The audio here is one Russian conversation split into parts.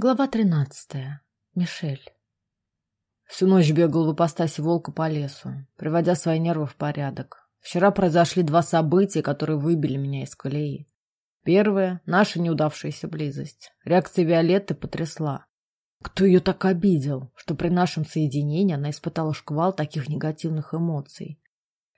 Глава тринадцатая. Мишель. Всю ночь бегал в ипостаси волка по лесу, приводя свои нервы в порядок. Вчера произошли два события, которые выбили меня из колеи. Первое — наша неудавшаяся близость. Реакция Виолетты потрясла. Кто ее так обидел, что при нашем соединении она испытала шквал таких негативных эмоций?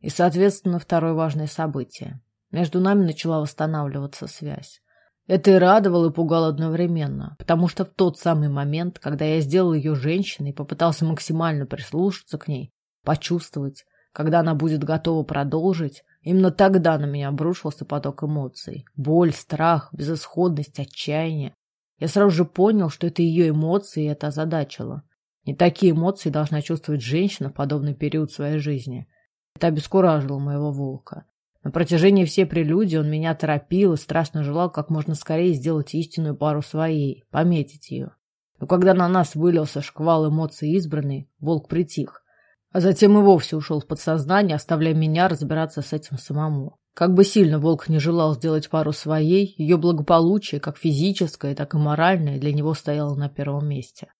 И, соответственно, второе важное событие. Между нами начала восстанавливаться связь. Это и радовало, и пугало одновременно, потому что в тот самый момент, когда я сделал ее женщиной, попытался максимально прислушаться к ней, почувствовать, когда она будет готова продолжить, именно тогда на меня обрушился поток эмоций. Боль, страх, безысходность, отчаяние. Я сразу же понял, что это ее эмоции, и это озадачило. Не такие эмоции должна чувствовать женщина в подобный период своей жизни. Это обескуражило моего волка. На протяжении всей прелюдии он меня торопил и страстно желал как можно скорее сделать истинную пару своей, пометить ее. Но когда на нас вылился шквал эмоций избранный, волк притих, а затем и вовсе ушел в подсознание, оставляя меня разбираться с этим самому. Как бы сильно волк не желал сделать пару своей, ее благополучие, как физическое, так и моральное, для него стояло на первом месте.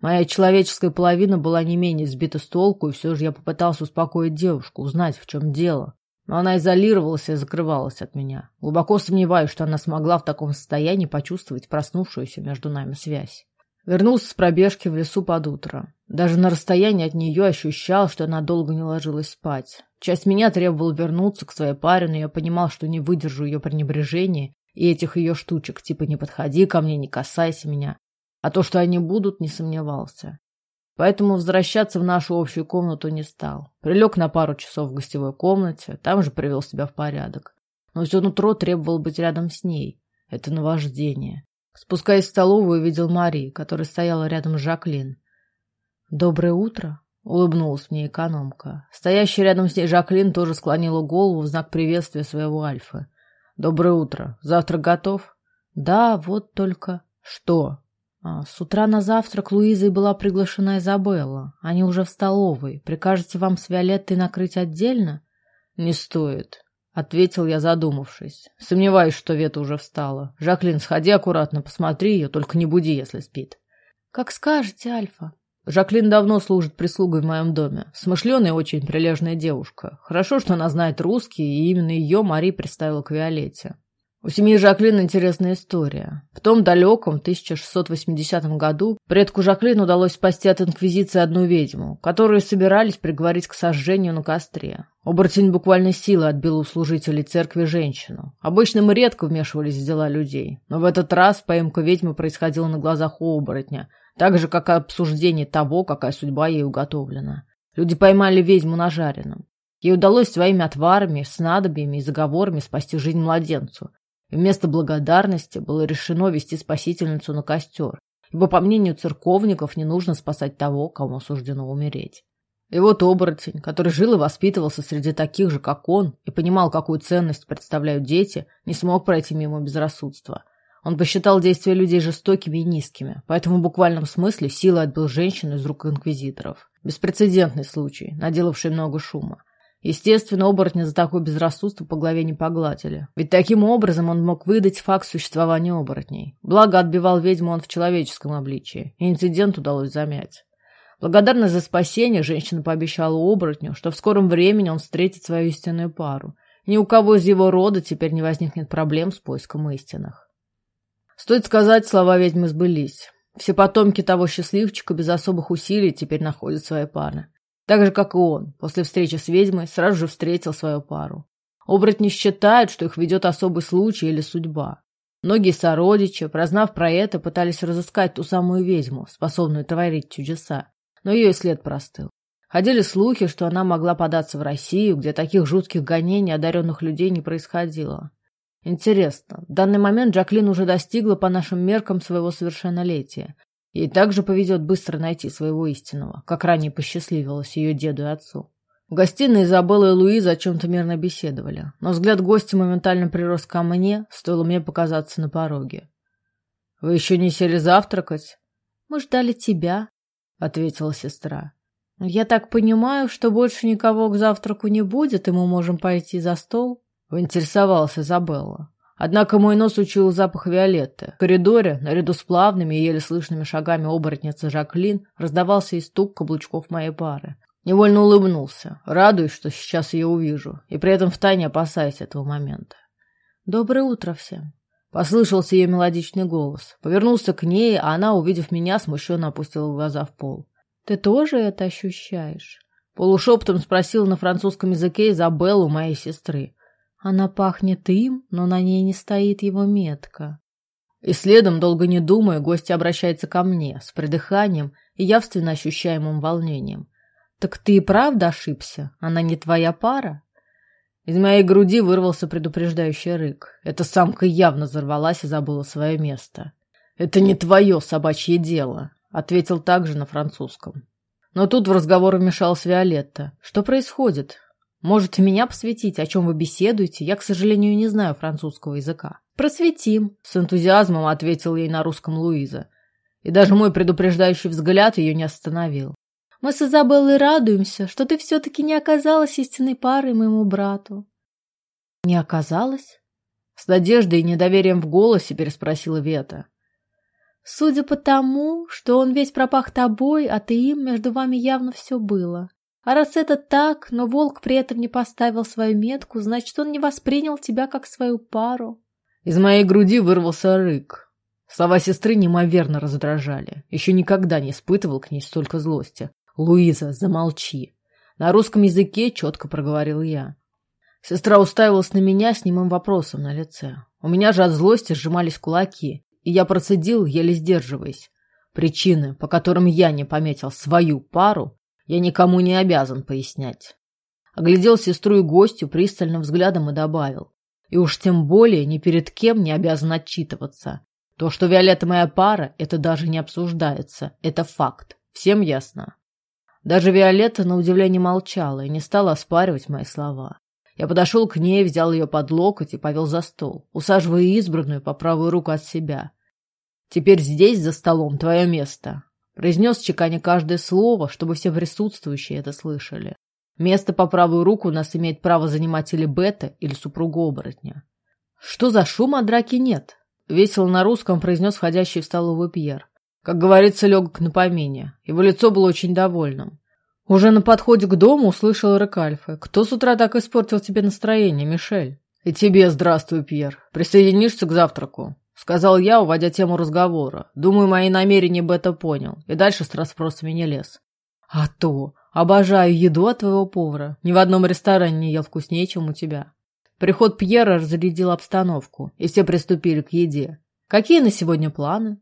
Моя человеческая половина была не менее сбита с толку, и все же я попытался успокоить девушку, узнать, в чем дело. Но она изолировалась и закрывалась от меня. Глубоко сомневаюсь, что она смогла в таком состоянии почувствовать проснувшуюся между нами связь. Вернулся с пробежки в лесу под утро. Даже на расстоянии от нее ощущал, что она долго не ложилась спать. Часть меня требовала вернуться к своей паре, но я понимал, что не выдержу ее пренебрежения и этих ее штучек, типа «не подходи ко мне, не касайся меня». А то, что они будут, не сомневался. Поэтому возвращаться в нашу общую комнату не стал. Прилег на пару часов в гостевой комнате, там же привел себя в порядок. Но все нутро требовало быть рядом с ней. Это наваждение. Спускаясь в столовую, увидел Мари, которая стояла рядом с Жаклин. «Доброе утро», — улыбнулась мне экономка. Стоящая рядом с ней Жаклин тоже склонила голову в знак приветствия своего Альфы. «Доброе утро. Завтрак готов?» «Да, вот только...» «Что?» А, с утра на завтрак Луизой была приглашена Изабелла. Они уже в столовой. Прикажете вам с Виолеттой накрыть отдельно? Не стоит, ответил я, задумавшись. Сомневаюсь, что Вета уже встала. Жаклин, сходи аккуратно, посмотри ее, только не буди, если спит. Как скажете, Альфа. Жаклин давно служит прислугой в моем доме. Смышленая и очень прилежная девушка. Хорошо, что она знает русский, и именно ее Мари представила к Виолетте. У семьи Жаклин интересная история. В том далеком 1680 году предку Жаклин удалось спасти от инквизиции одну ведьму, которую собирались приговорить к сожжению на костре. Оборотень буквально силой отбил у служителей церкви женщину. Обычно мы редко вмешивались в дела людей, но в этот раз поимка ведьмы происходила на глазах у оборотня, так же, как и обсуждение того, какая судьба ей уготовлена. Люди поймали ведьму на жареном. Ей удалось своими отварами, снадобьями и заговорами спасти жизнь младенцу, Вместо благодарности было решено вести спасительницу на костер, ибо, по мнению церковников, не нужно спасать того, кому суждено умереть. И вот оборотень, который жил и воспитывался среди таких же, как он, и понимал, какую ценность представляют дети, не смог пройти мимо безрассудства. Он посчитал действия людей жестокими и низкими, поэтому в буквальном смысле силой отбил женщину из рук инквизиторов. Беспрецедентный случай, наделавший много шума. Естественно, оборотня за такое безрассудство по голове не погладили. Ведь таким образом он мог выдать факт существования оборотней. Благо, отбивал ведьму он в человеческом обличии, и инцидент удалось замять. Благодарна за спасение, женщина пообещала оборотню, что в скором времени он встретит свою истинную пару. ни у кого из его рода теперь не возникнет проблем с поиском истинных. Стоит сказать, слова ведьмы сбылись. Все потомки того счастливчика без особых усилий теперь находят свои пары. Так же, как и он, после встречи с ведьмой сразу же встретил свою пару. Оборотни считают, что их ведет особый случай или судьба. Многие сородичи, прознав про это, пытались разыскать ту самую ведьму, способную творить чудеса, но ее след простыл. Ходили слухи, что она могла податься в Россию, где таких жутких гонений одаренных людей не происходило. Интересно, в данный момент Джаклин уже достигла по нашим меркам своего совершеннолетия, Ей также повезет быстро найти своего истинного, как ранее посчастливилось ее деду и отцу. В гостиной Изабелла и Луиза о чем-то мирно беседовали, но взгляд гостя моментально прирос ко мне, стоило мне показаться на пороге. «Вы еще не сели завтракать?» «Мы ждали тебя», — ответила сестра. «Я так понимаю, что больше никого к завтраку не будет, и мы можем пойти за стол?» — поинтересовалась Изабелла. Однако мой нос учуял запах Виолетты. В коридоре, наряду с плавными и еле слышными шагами оборотницы Жаклин, раздавался и стук каблучков моей пары. Невольно улыбнулся, радуясь, что сейчас ее увижу, и при этом втайне опасаясь этого момента. «Доброе утро всем!» Послышался ее мелодичный голос. Повернулся к ней, а она, увидев меня, смущенно опустила глаза в пол. «Ты тоже это ощущаешь?» Полушепотом спросил на французском языке Изабеллу, моей сестры. Она пахнет им, но на ней не стоит его метка. И следом, долго не думая, гость обращается ко мне с придыханием и явственно ощущаемым волнением. «Так ты и правда ошибся? Она не твоя пара?» Из моей груди вырвался предупреждающий рык. Эта самка явно взорвалась и забыла свое место. «Это не твое собачье дело», — ответил также на французском. Но тут в разговор вмешалась Виолетта. «Что происходит? Можете меня посвятить, о чем вы беседуете? Я, к сожалению, не знаю французского языка. Просветим, с энтузиазмом ответил ей на русском Луиза. И даже мой предупреждающий взгляд ее не остановил. Мы с Изабеллой радуемся, что ты все-таки не оказалась истинной парой моему брату. Не оказалась? С надеждой и недоверием в голосе переспросила Вета. Судя по тому, что он весь пропах тобой, а ты им, между вами явно все было. А раз это так, но волк при этом не поставил свою метку, значит, он не воспринял тебя как свою пару. Из моей груди вырвался рык. Слова сестры неимоверно раздражали. Еще никогда не испытывал к ней столько злости. «Луиза, замолчи!» На русском языке четко проговорил я. Сестра уставилась на меня с немым вопросом на лице. У меня же от злости сжимались кулаки, и я процедил, еле сдерживаясь. Причины, по которым я не пометил свою пару, я никому не обязан пояснять. Оглядел сестру и гостю пристальным взглядом и добавил. И уж тем более ни перед кем не обязан отчитываться. То, что Виолетта моя пара, это даже не обсуждается. Это факт. Всем ясно? Даже Виолетта на удивление молчала и не стала оспаривать мои слова. Я подошел к ней, взял ее под локоть и повел за стол, усаживая избранную по правую руку от себя. «Теперь здесь, за столом, твое место. Произнес чеканя каждое слово, чтобы все присутствующие это слышали. Место по правую руку у нас имеет право занимать или Бета, или супруга оборотня. Что за шум, а драки нет? Весело на русском произнес входящий в столовую Пьер. Как говорится, легок на помине. Его лицо было очень довольным. Уже на подходе к дому услышал Рекальфа. «Кто с утра так испортил тебе настроение, Мишель?» «И тебе здравствуй, Пьер. Присоединишься к завтраку?» — сказал я, уводя тему разговора. Думаю, мои намерения бы это понял. И дальше с расспросами не лез. А то! Обожаю еду от твоего повара. Ни в одном ресторане не ел вкуснее, чем у тебя. Приход Пьера разрядил обстановку, и все приступили к еде. Какие на сегодня планы?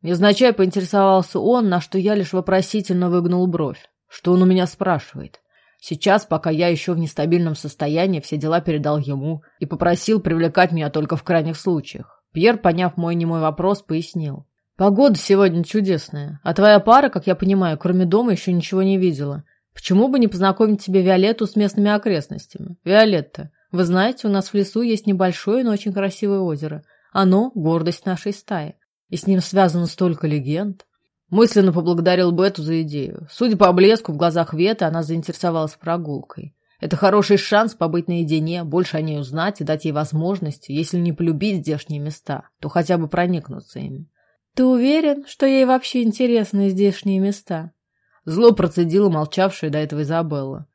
Незначай поинтересовался он, на что я лишь вопросительно выгнул бровь. Что он у меня спрашивает? Сейчас, пока я еще в нестабильном состоянии, все дела передал ему и попросил привлекать меня только в крайних случаях. Пьер, поняв мой немой вопрос, пояснил. «Погода сегодня чудесная, а твоя пара, как я понимаю, кроме дома еще ничего не видела. Почему бы не познакомить тебе Виолетту с местными окрестностями? Виолетта, вы знаете, у нас в лесу есть небольшое, но очень красивое озеро. Оно – гордость нашей стаи. И с ним связано столько легенд». Мысленно поблагодарил Бету за идею. Судя по блеску в глазах Веты, она заинтересовалась прогулкой. Это хороший шанс побыть наедине, больше о ней узнать и дать ей возможность, если не полюбить здешние места, то хотя бы проникнуться ими. «Ты уверен, что ей вообще интересны здешние места?» Зло процедила молчавшая до этого Изабелла.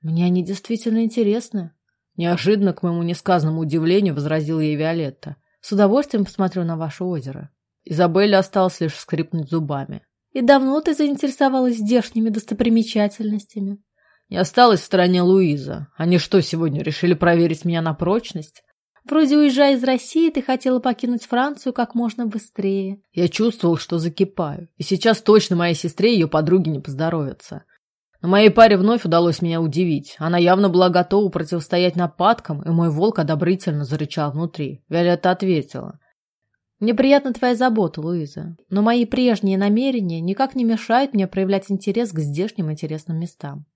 «Мне они действительно интересны». Неожиданно, к моему несказанному удивлению, возразила ей Виолетта. «С удовольствием посмотрю на ваше озеро». Изабелле осталось лишь скрипнуть зубами. «И давно ты заинтересовалась здешними достопримечательностями?» Не осталась в стороне Луиза. Они что, сегодня решили проверить меня на прочность? Вроде уезжая из России, ты хотела покинуть Францию как можно быстрее. Я чувствовал, что закипаю. И сейчас точно моей сестре и ее подруге не поздоровятся. Но моей паре вновь удалось меня удивить. Она явно была готова противостоять нападкам, и мой волк одобрительно зарычал внутри. Виолетта ответила. «Мне приятна твоя забота, Луиза, но мои прежние намерения никак не мешают мне проявлять интерес к здешним интересным местам.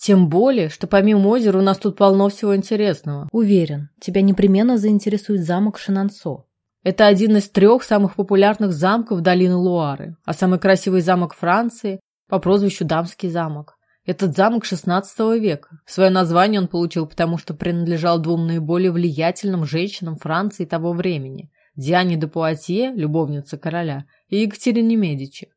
Тем более, что помимо озера у нас тут полно всего интересного. Уверен, тебя непременно заинтересует замок Шинансо. Это один из трех самых популярных замков долины Луары, а самый красивый замок Франции по прозвищу Дамский замок. Этот замок XVI века. Свое название он получил, потому что принадлежал двум наиболее влиятельным женщинам Франции того времени – Диане де Пуатье, любовнице короля, и Екатерине Медичи.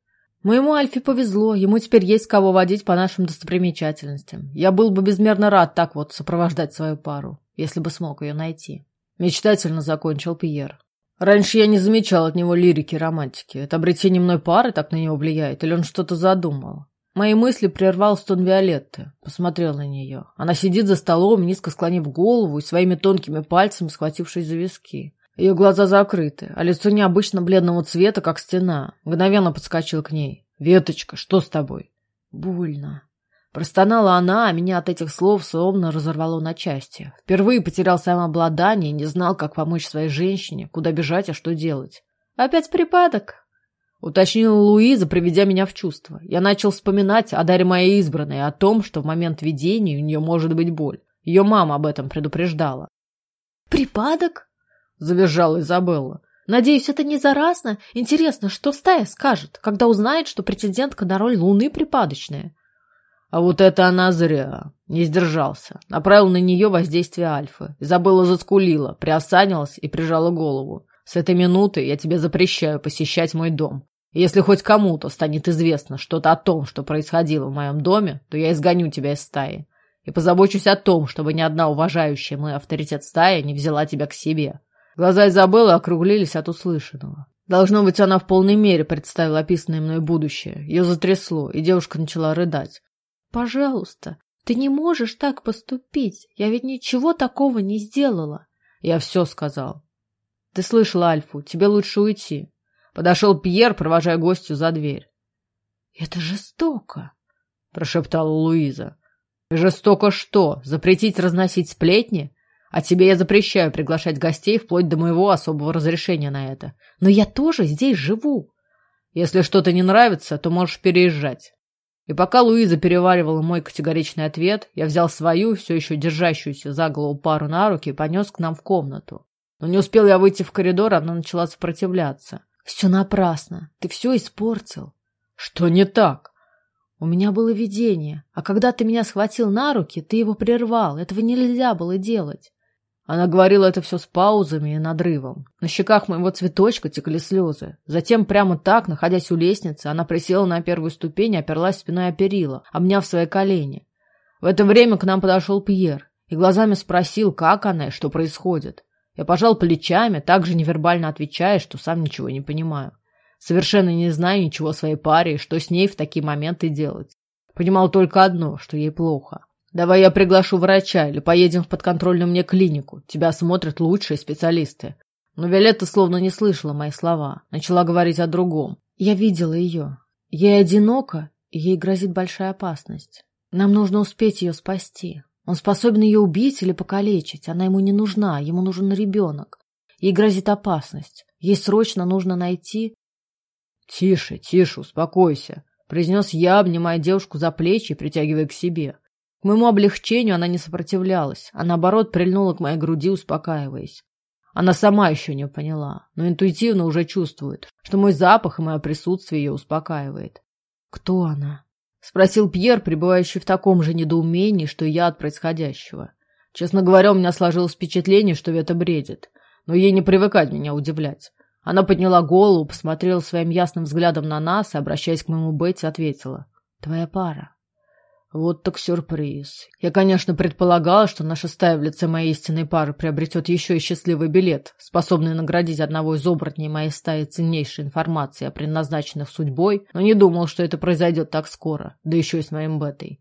Моему Альфе повезло, ему теперь есть кого водить по нашим достопримечательностям. Я был бы безмерно рад так вот сопровождать свою пару, если бы смог ее найти. Мечтательно закончил Пьер. Раньше я не замечал от него лирики и романтики. Это обретение мной пары так на него влияет, или он что-то задумал? Мои мысли прервал стон Виолетты. Посмотрел на нее. Она сидит за столом, низко склонив голову и своими тонкими пальцами схватившись за виски. Ее глаза закрыты, а лицо необычно бледного цвета, как стена. Мгновенно подскочил к ней. «Веточка, что с тобой?» «Больно». Простонала она, а меня от этих слов словно разорвало на части. Впервые потерял самообладание и не знал, как помочь своей женщине, куда бежать, а что делать. «Опять припадок?» Уточнила Луиза, приведя меня в чувство. Я начал вспоминать о даре моей избранной, о том, что в момент видения у нее может быть боль. Ее мама об этом предупреждала. «Припадок?» — завизжала Изабелла. «Надеюсь, это не заразно? Интересно, что стая скажет, когда узнает, что претендентка на роль Луны припадочная?» А вот это она зря. Не сдержался. Направил на нее воздействие Альфы. Изабелла заскулила, приосанилась и прижала голову. С этой минуты я тебе запрещаю посещать мой дом. И если хоть кому-то станет известно что-то о том, что происходило в моем доме, то я изгоню тебя из стаи. И позабочусь о том, чтобы ни одна уважающая мой авторитет стая не взяла тебя к себе. Глаза Изабеллы округлились от услышанного. Должно быть, она в полной мере представила описанное мной будущее. Ее затрясло, и девушка начала рыдать. «Пожалуйста, ты не можешь так поступить. Я ведь ничего такого не сделала». «Я все сказал». «Ты слышала Альфу, тебе лучше уйти». Подошел Пьер, провожая гостю за дверь. «Это жестоко», — прошептала Луиза. «Жестоко что? Запретить разносить сплетни? А тебе я запрещаю приглашать гостей вплоть до моего особого разрешения на это. Но я тоже здесь живу. Если что-то не нравится, то можешь переезжать. И пока Луиза переваривала мой категоричный ответ, я взял свою, все еще держащуюся за голову пару на руки и понес к нам в комнату. Но не успел я выйти в коридор, она начала сопротивляться. «Все напрасно. Ты все испортил». «Что не так?» «У меня было видение, а когда ты меня схватил на руки, ты его прервал. Этого нельзя было делать». Она говорила это все с паузами и надрывом. На щеках моего цветочка текли слезы. Затем прямо так, находясь у лестницы, она присела на первую ступень и оперлась спиной о перила, обняв свои колени. В это время к нам подошел Пьер и глазами спросил, как она и что происходит. Я пожал плечами, также невербально отвечая, что сам ничего не понимаю. Совершенно не знаю ничего о своей паре и что с ней в такие моменты делать. Понимал только одно, что ей плохо. Давай я приглашу врача или поедем в подконтрольную мне клинику. Тебя осмотрят лучшие специалисты. Но Виолетта словно не слышала мои слова. Начала говорить о другом. Я видела ее. Ей одиноко, и ей грозит большая опасность. Нам нужно успеть ее спасти. Он способен ее убить или покалечить. Она ему не нужна, ему нужен ребенок. Ей грозит опасность. Ей срочно нужно найти... — Тише, тише, успокойся, — произнес я, обнимая девушку за плечи и притягивая к себе. К моему облегчению она не сопротивлялась, а наоборот прильнула к моей груди, успокаиваясь. Она сама еще не поняла, но интуитивно уже чувствует, что мой запах и мое присутствие ее успокаивает. «Кто она?» — спросил Пьер, пребывающий в таком же недоумении, что и я от происходящего. Честно говоря, у меня сложилось впечатление, что это бредит, но ей не привыкать меня удивлять. Она подняла голову, посмотрела своим ясным взглядом на нас и, обращаясь к моему Бетти, ответила. «Твоя пара». Вот так сюрприз. Я, конечно, предполагала, что наша стая в лице моей истинной пары приобретет еще и счастливый билет, способный наградить одного из оборотней моей стаи ценнейшей информацией о предназначенных судьбой, но не думал, что это произойдет так скоро, да еще и с моим бетой.